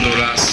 cuando